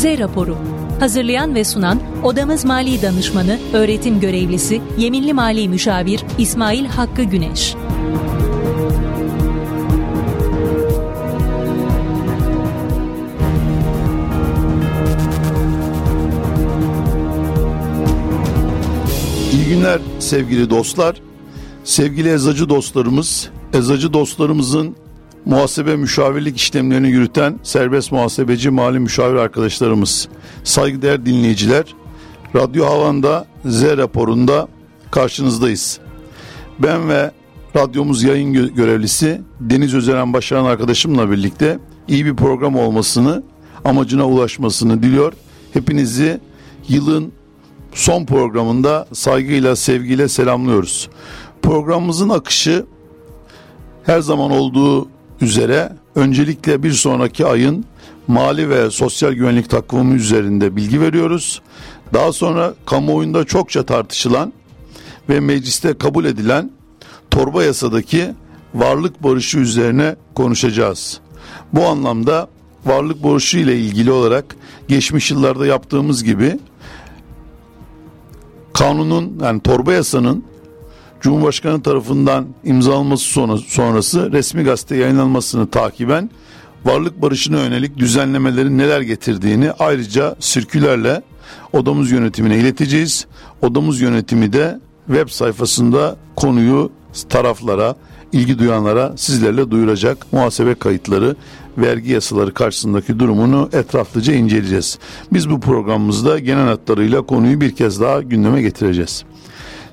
Z raporu. Hazırlayan ve sunan Odamız Mali Danışmanı, Öğretim Görevlisi, Yeminli Mali Müşavir İsmail Hakkı Güneş. İyi günler sevgili dostlar. Sevgili eczacı dostlarımız, eczacı dostlarımızın muhasebe müşavirlik işlemlerini yürüten serbest muhasebeci mali müşavir arkadaşlarımız, saygıdeğer dinleyiciler, Radyo Havan'da Z raporunda karşınızdayız. Ben ve radyomuz yayın görevlisi Deniz Özeren Başaran arkadaşımla birlikte iyi bir program olmasını, amacına ulaşmasını diliyor. Hepinizi yılın son programında saygıyla, sevgiyle selamlıyoruz. Programımızın akışı her zaman olduğu üzere öncelikle bir sonraki ayın mali ve sosyal güvenlik takvimi üzerinde bilgi veriyoruz. Daha sonra kamuoyunda çokça tartışılan ve mecliste kabul edilen torba yasadaki varlık barışı üzerine konuşacağız. Bu anlamda varlık borcu ile ilgili olarak geçmiş yıllarda yaptığımız gibi kanunun yani torba yasanın Cumhurbaşkanı tarafından imzalanması sonrası resmi gazete yayınlanmasını takiben varlık barışına yönelik düzenlemelerin neler getirdiğini ayrıca sirkülerle odamız yönetimine ileteceğiz. Odamız yönetimi de web sayfasında konuyu taraflara, ilgi duyanlara sizlerle duyuracak muhasebe kayıtları, vergi yasaları karşısındaki durumunu etraflıca inceleyeceğiz. Biz bu programımızda genel hatlarıyla konuyu bir kez daha gündeme getireceğiz.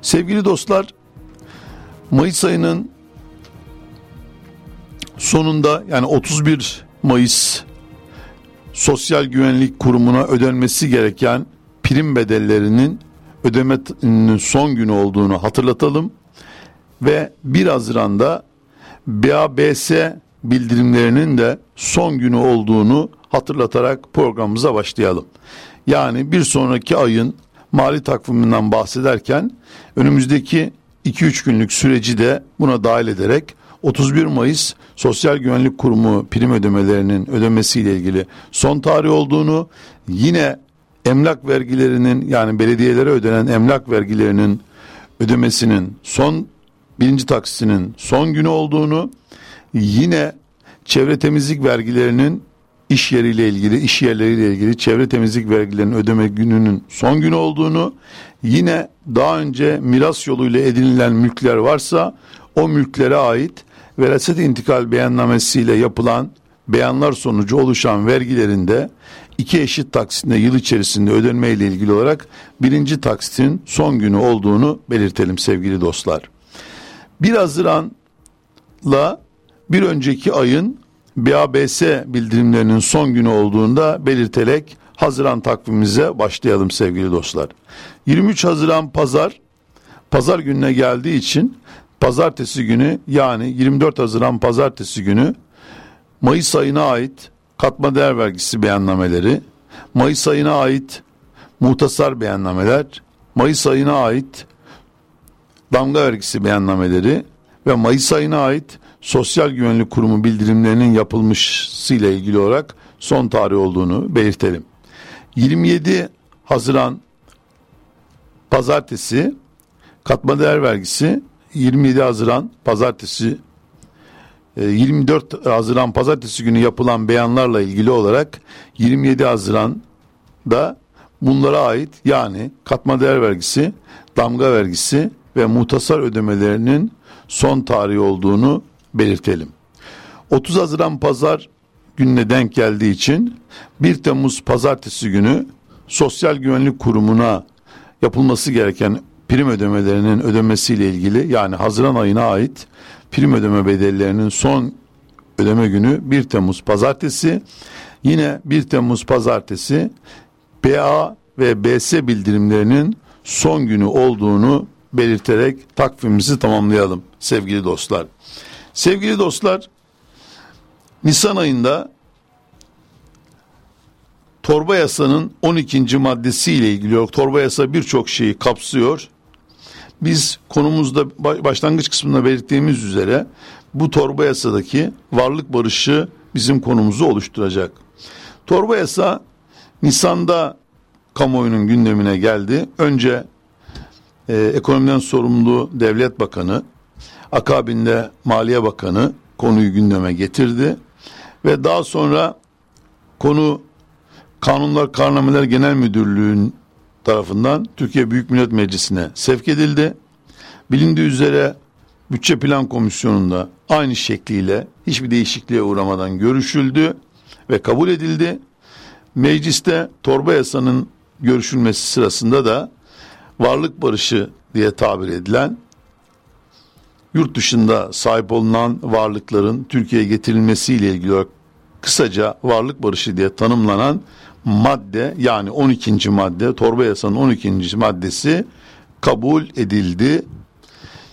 Sevgili dostlar, Mayıs ayının sonunda yani 31 Mayıs Sosyal Güvenlik Kurumu'na ödenmesi gereken prim bedellerinin ödemenin son günü olduğunu hatırlatalım ve 1 Haziran'da BABS bildirimlerinin de son günü olduğunu hatırlatarak programımıza başlayalım. Yani bir sonraki ayın mali takviminden bahsederken önümüzdeki 2-3 günlük süreci de buna dahil ederek 31 Mayıs Sosyal Güvenlik Kurumu prim ödemelerinin ödemesiyle ilgili son tarih olduğunu, yine emlak vergilerinin yani belediyelere ödenen emlak vergilerinin ödemesinin son birinci taksitinin son günü olduğunu, yine çevre temizlik vergilerinin iş yeriyle ilgili, iş yerleriyle ilgili çevre temizlik vergilerinin ödeme gününün son günü olduğunu, yine daha önce miras yoluyla edinilen mülkler varsa o mülklere ait veraset intikal beyannamesiyle yapılan beyanlar sonucu oluşan vergilerinde iki eşit taksitinde yıl içerisinde ödenme ile ilgili olarak birinci taksitin son günü olduğunu belirtelim sevgili dostlar. 1 Haziran'la bir önceki ayın BABS bildirimlerinin son günü olduğunda belirterek Haziran takvimimize başlayalım sevgili dostlar. 23 Haziran pazar pazar gününe geldiği için pazartesi günü yani 24 Haziran pazartesi günü Mayıs ayına ait katma değer vergisi beyannameleri, Mayıs ayına ait muhtasar beyannameler, Mayıs ayına ait damga vergisi beyannameleri ve Mayıs ayına ait Sosyal Güvenlik Kurumu bildirimlerinin yapılmışıyla ilgili olarak son tarih olduğunu belirtelim. 27 Haziran pazartesi katma değer vergisi 27 Haziran pazartesi 24 e, Haziran pazartesi günü yapılan beyanlarla ilgili olarak 27 Haziran'da bunlara ait yani katma değer vergisi, damga vergisi ve muhtasar ödemelerinin son tarihi olduğunu belirtelim. 30 Haziran pazar gününe denk geldiği için 1 Temmuz pazartesi günü Sosyal Güvenlik Kurumu'na yapılması gereken prim ödemelerinin ödemesiyle ilgili yani Haziran ayına ait prim ödeme bedellerinin son ödeme günü 1 Temmuz pazartesi. Yine 1 Temmuz pazartesi BA ve BS bildirimlerinin son günü olduğunu belirterek takvimimizi tamamlayalım sevgili dostlar. Sevgili dostlar, Nisan ayında torba yasanın 12. maddesi ile ilgili torba yasa birçok şeyi kapsıyor. Biz konumuzda başlangıç kısmında belirttiğimiz üzere bu torba yasadaki varlık barışı bizim konumuzu oluşturacak. Torba yasa Nisan'da kamuoyunun gündemine geldi. Önce e, ekonomiden sorumlu devlet bakanı, akabinde Maliye Bakanı konuyu gündeme getirdi. Ve daha sonra konu Kanunlar Karnameler Genel Müdürlüğü'nün tarafından Türkiye Büyük Millet Meclisi'ne sevk edildi. Bilindiği üzere Bütçe Plan Komisyonu'nda aynı şekliyle hiçbir değişikliğe uğramadan görüşüldü ve kabul edildi. Mecliste torba yasanın görüşülmesi sırasında da varlık barışı diye tabir edilen yurt dışında sahip olunan varlıkların Türkiye'ye getirilmesiyle ilgili olarak kısaca varlık barışı diye tanımlanan madde yani 12. madde torba yasanın 12. maddesi kabul edildi.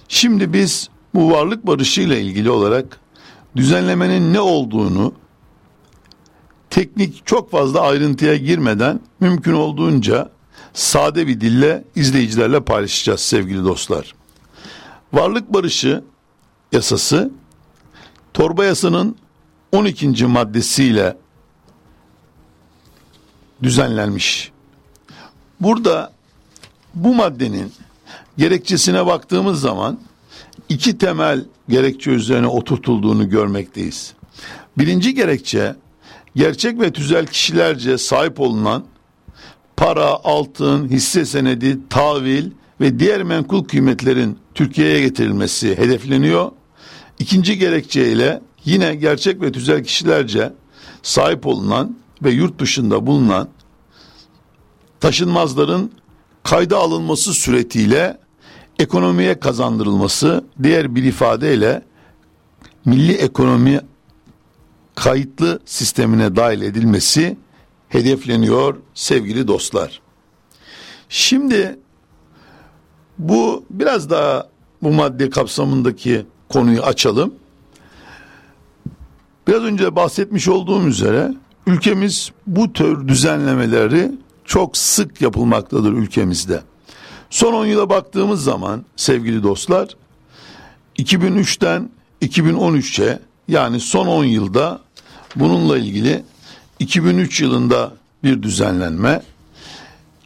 Şimdi biz bu varlık barışı ile ilgili olarak düzenlemenin ne olduğunu teknik çok fazla ayrıntıya girmeden mümkün olduğunca sade bir dille izleyicilerle paylaşacağız sevgili dostlar. Varlık barışı yasası torba yasanın 12. maddesiyle düzenlenmiş. Burada bu maddenin gerekçesine baktığımız zaman iki temel gerekçe üzerine oturtulduğunu görmekteyiz. Birinci gerekçe gerçek ve tüzel kişilerce sahip olunan para, altın, hisse senedi, tahvil ve diğer menkul kıymetlerin Türkiye'ye getirilmesi hedefleniyor. İkinci gerekçe ile yine gerçek ve tüzel kişilerce sahip olunan ve yurt dışında bulunan taşınmazların kayda alınması suretiyle ekonomiye kazandırılması, diğer bir ifadeyle milli ekonomi kayıtlı sistemine dahil edilmesi hedefleniyor sevgili dostlar. Şimdi bu biraz daha bu madde kapsamındaki konuyu açalım. Biraz önce bahsetmiş olduğum üzere ülkemiz bu tür düzenlemeleri çok sık yapılmaktadır ülkemizde. Son 10 yıla baktığımız zaman sevgili dostlar 2003'ten 2013'e yani son 10 yılda bununla ilgili 2003 yılında bir düzenlenme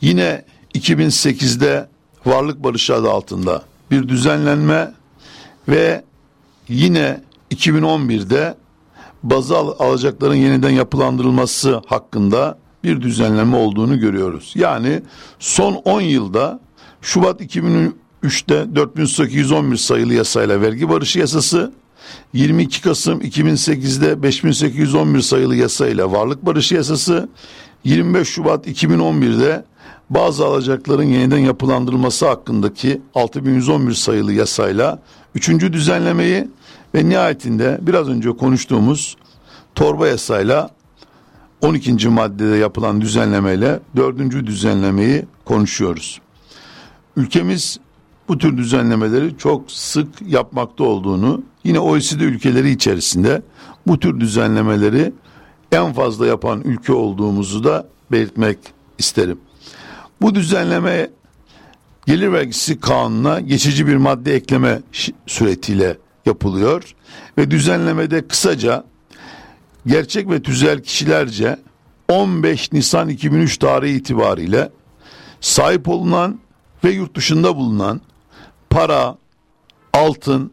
yine 2008'de varlık barışı adı altında bir düzenlenme ve yine 2011'de bazı alacakların yeniden yapılandırılması hakkında bir düzenleme olduğunu görüyoruz. Yani son 10 yılda Şubat 2003'te 4811 sayılı yasayla vergi barışı yasası, 22 Kasım 2008'de 5811 sayılı yasayla varlık barışı yasası, 25 Şubat 2011'de bazı alacakların yeniden yapılandırılması hakkındaki 6111 sayılı yasayla üçüncü düzenlemeyi ve nihayetinde biraz önce konuştuğumuz torba yasayla 12. maddede yapılan düzenlemeyle dördüncü düzenlemeyi konuşuyoruz. Ülkemiz bu tür düzenlemeleri çok sık yapmakta olduğunu yine OECD ülkeleri içerisinde bu tür düzenlemeleri en fazla yapan ülke olduğumuzu da belirtmek isterim. Bu düzenleme gelir vergisi kanununa geçici bir madde ekleme suretiyle yapılıyor ve düzenlemede kısaca gerçek ve tüzel kişilerce 15 Nisan 2003 tarihi itibariyle sahip olunan ve yurt dışında bulunan para, altın,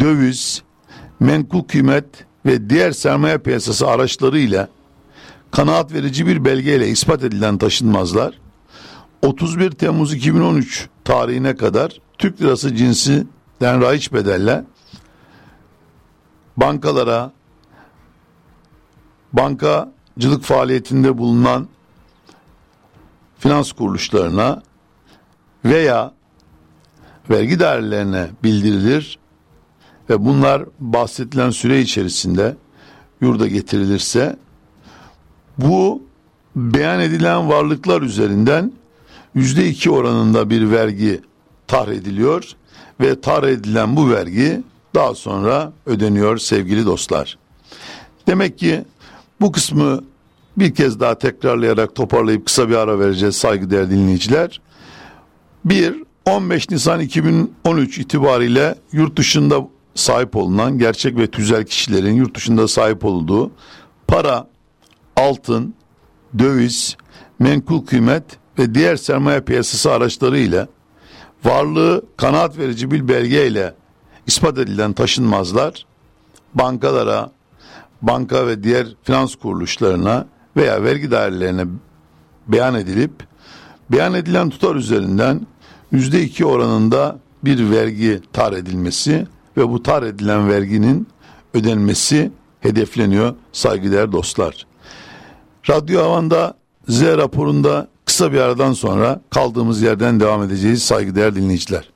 döviz, menkul kıymet ve diğer sermaye piyasası araçları ile kanaat verici bir belgeyle ispat edilen taşınmazlar 31 Temmuz 2013 tarihine kadar Türk lirası cinsinden raiç bedelle bankalara, bankacılık faaliyetinde bulunan finans kuruluşlarına veya vergi dairelerine bildirilir ve bunlar bahsedilen süre içerisinde yurda getirilirse bu beyan edilen varlıklar üzerinden yüzde iki oranında bir vergi tar ediliyor ve tar edilen bu vergi daha sonra ödeniyor sevgili dostlar. Demek ki bu kısmı bir kez daha tekrarlayarak toparlayıp kısa bir ara vereceğiz saygıdeğer dinleyiciler. Bir, 15 Nisan 2013 itibariyle yurt dışında sahip olunan gerçek ve tüzel kişilerin yurt dışında sahip olduğu para, altın, döviz, menkul kıymet ve diğer sermaye piyasası araçları ile varlığı kanaat verici bir belge ile ispat edilen taşınmazlar bankalara, banka ve diğer finans kuruluşlarına veya vergi dairelerine beyan edilip beyan edilen tutar üzerinden yüzde iki oranında bir vergi tar edilmesi ve bu tar edilen verginin ödenmesi hedefleniyor saygıdeğer dostlar. Radyo Havan'da Z raporunda kısa bir aradan sonra kaldığımız yerden devam edeceğiz saygıdeğer dinleyiciler.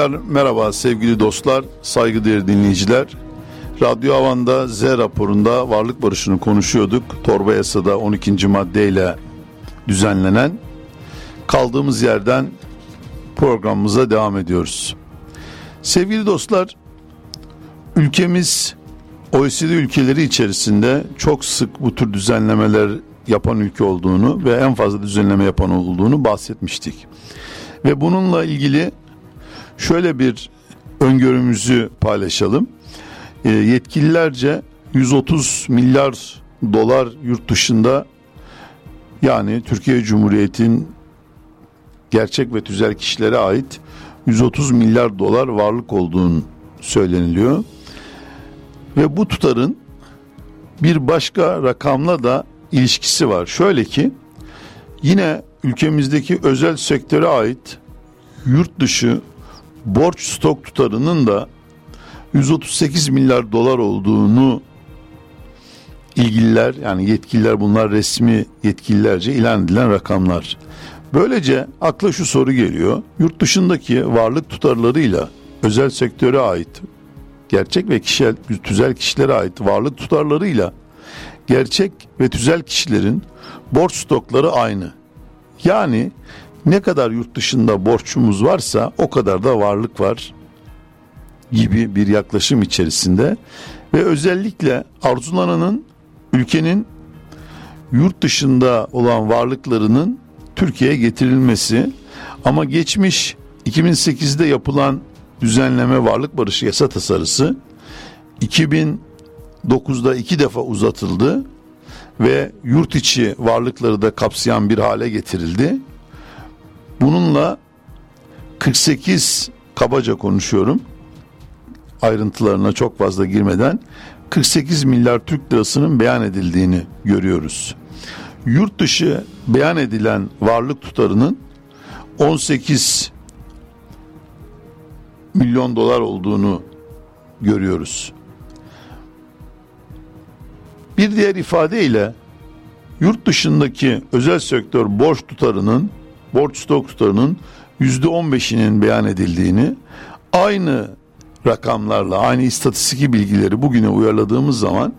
Tekrar merhaba sevgili dostlar, saygıdeğer dinleyiciler. Radyo Havan'da Z raporunda varlık barışını konuşuyorduk. Torba yasada 12. maddeyle düzenlenen. Kaldığımız yerden programımıza devam ediyoruz. Sevgili dostlar, ülkemiz OECD ülkeleri içerisinde çok sık bu tür düzenlemeler yapan ülke olduğunu ve en fazla düzenleme yapan olduğunu bahsetmiştik. Ve bununla ilgili şöyle bir öngörümüzü paylaşalım. E, yetkililerce 130 milyar dolar yurt dışında yani Türkiye Cumhuriyeti'nin gerçek ve tüzel kişilere ait 130 milyar dolar varlık olduğunu söyleniliyor. Ve bu tutarın bir başka rakamla da ilişkisi var. Şöyle ki yine ülkemizdeki özel sektöre ait yurt dışı borç stok tutarının da 138 milyar dolar olduğunu ilgililer yani yetkililer bunlar resmi yetkililerce ilan edilen rakamlar. Böylece akla şu soru geliyor. Yurt dışındaki varlık tutarlarıyla özel sektöre ait gerçek ve kişisel tüzel kişilere ait varlık tutarlarıyla gerçek ve tüzel kişilerin borç stokları aynı. Yani ne kadar yurt dışında borçumuz varsa o kadar da varlık var gibi bir yaklaşım içerisinde ve özellikle arzulananın ülkenin yurt dışında olan varlıklarının Türkiye'ye getirilmesi ama geçmiş 2008'de yapılan düzenleme varlık barışı yasa tasarısı 2009'da iki defa uzatıldı ve yurt içi varlıkları da kapsayan bir hale getirildi. Bununla 48 kabaca konuşuyorum ayrıntılarına çok fazla girmeden 48 milyar Türk lirasının beyan edildiğini görüyoruz. Yurt dışı beyan edilen varlık tutarının 18 milyon dolar olduğunu görüyoruz. Bir diğer ifadeyle yurt dışındaki özel sektör borç tutarının borç stok tutarının yüzde on beşinin beyan edildiğini aynı rakamlarla aynı istatistik bilgileri bugüne uyarladığımız zaman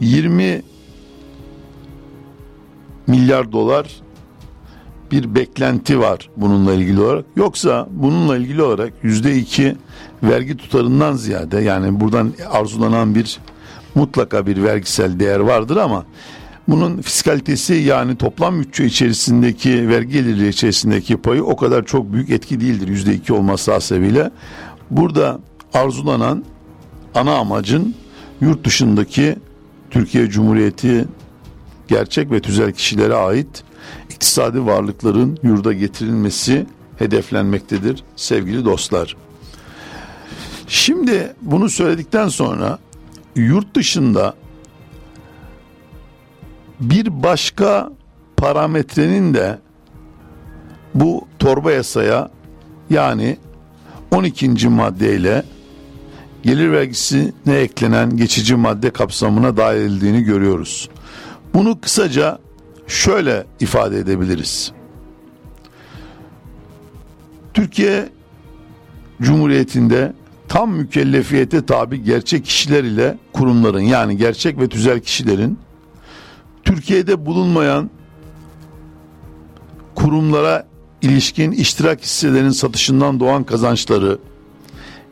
20 milyar dolar bir beklenti var bununla ilgili olarak. Yoksa bununla ilgili olarak yüzde iki vergi tutarından ziyade yani buradan arzulanan bir mutlaka bir vergisel değer vardır ama bunun fiskalitesi yani toplam bütçe içerisindeki vergi geliri içerisindeki payı o kadar çok büyük etki değildir yüzde iki olması hasebiyle. Burada arzulanan ana amacın yurt dışındaki Türkiye Cumhuriyeti gerçek ve tüzel kişilere ait iktisadi varlıkların yurda getirilmesi hedeflenmektedir sevgili dostlar. Şimdi bunu söyledikten sonra yurt dışında bir başka parametrenin de bu torba yasaya yani 12. maddeyle gelir vergisine eklenen geçici madde kapsamına dahil edildiğini görüyoruz. Bunu kısaca şöyle ifade edebiliriz. Türkiye Cumhuriyeti'nde tam mükellefiyete tabi gerçek kişiler ile kurumların yani gerçek ve tüzel kişilerin Türkiye'de bulunmayan kurumlara ilişkin iştirak hisselerinin satışından doğan kazançları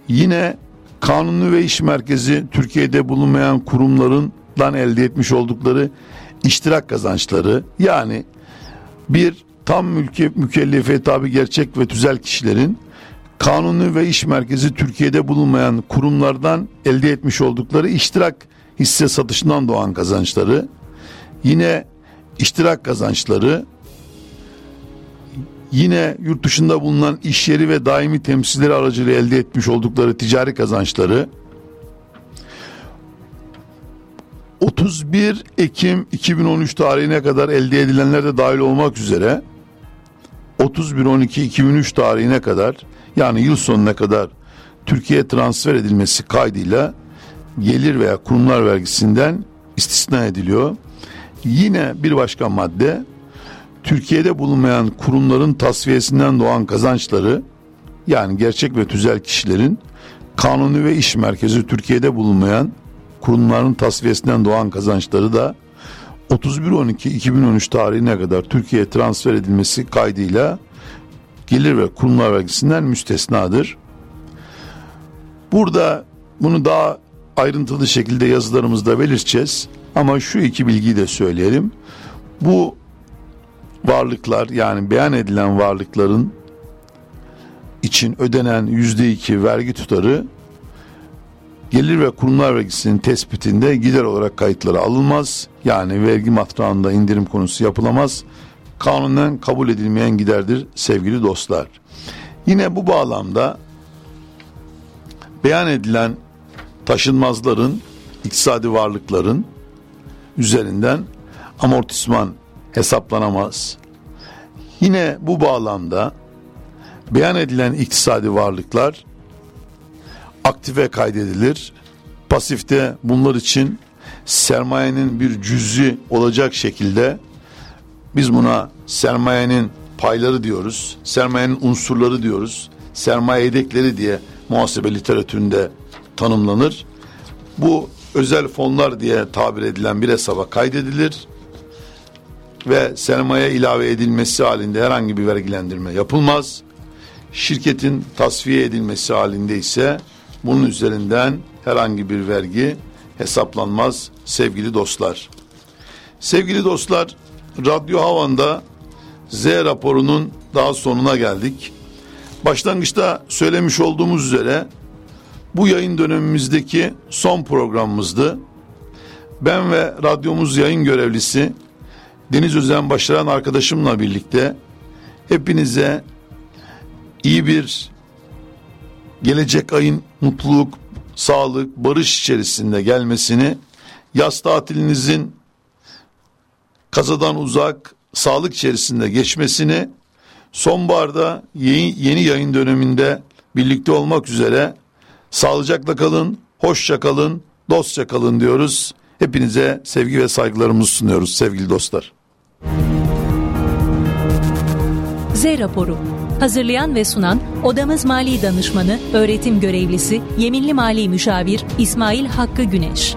yine kanunu ve iş merkezi Türkiye'de bulunmayan kurumlarından elde etmiş oldukları iştirak kazançları yani bir tam mülki mükellefe tabi gerçek ve tüzel kişilerin kanunu ve iş merkezi Türkiye'de bulunmayan kurumlardan elde etmiş oldukları iştirak hisse satışından doğan kazançları yine iştirak kazançları yine yurt dışında bulunan iş yeri ve daimi temsilleri aracılığıyla elde etmiş oldukları ticari kazançları 31 Ekim 2013 tarihine kadar elde edilenler de dahil olmak üzere 31-12-2003 tarihine kadar yani yıl sonuna kadar Türkiye'ye transfer edilmesi kaydıyla gelir veya kurumlar vergisinden istisna ediliyor. Yine bir başka madde Türkiye'de bulunmayan kurumların tasfiyesinden doğan kazançları yani gerçek ve tüzel kişilerin kanuni ve iş merkezi Türkiye'de bulunmayan kurumların tasfiyesinden doğan kazançları da 31.12.2013 tarihine kadar Türkiye'ye transfer edilmesi kaydıyla gelir ve kurumlar vergisinden müstesnadır. Burada bunu daha ayrıntılı şekilde yazılarımızda belirteceğiz. Ama şu iki bilgiyi de söyleyelim. Bu varlıklar yani beyan edilen varlıkların için ödenen yüzde iki vergi tutarı gelir ve kurumlar vergisinin tespitinde gider olarak kayıtlara alınmaz. Yani vergi matrağında indirim konusu yapılamaz. Kanunen kabul edilmeyen giderdir sevgili dostlar. Yine bu bağlamda beyan edilen taşınmazların, iktisadi varlıkların üzerinden amortisman hesaplanamaz. Yine bu bağlamda beyan edilen iktisadi varlıklar aktive kaydedilir. Pasifte bunlar için sermayenin bir cüzü olacak şekilde biz buna sermayenin payları diyoruz. Sermayenin unsurları diyoruz. Sermaye yedekleri diye muhasebe literatüründe tanımlanır. Bu özel fonlar diye tabir edilen bir hesaba kaydedilir ve sermaye ilave edilmesi halinde herhangi bir vergilendirme yapılmaz. Şirketin tasfiye edilmesi halinde ise bunun üzerinden herhangi bir vergi hesaplanmaz sevgili dostlar. Sevgili dostlar, Radyo Havan'da Z raporunun daha sonuna geldik. Başlangıçta söylemiş olduğumuz üzere bu yayın dönemimizdeki son programımızdı. Ben ve radyomuz yayın görevlisi Deniz Özen Başaran arkadaşımla birlikte hepinize iyi bir gelecek ayın mutluluk, sağlık, barış içerisinde gelmesini, yaz tatilinizin kazadan uzak, sağlık içerisinde geçmesini, sonbaharda yeni, yeni yayın döneminde birlikte olmak üzere sağlıcakla kalın, hoşça kalın, dostça kalın diyoruz. Hepinize sevgi ve saygılarımızı sunuyoruz sevgili dostlar. Z raporu Hazırlayan ve sunan Odamız Mali Danışmanı, Öğretim Görevlisi, Yeminli Mali Müşavir İsmail Hakkı Güneş.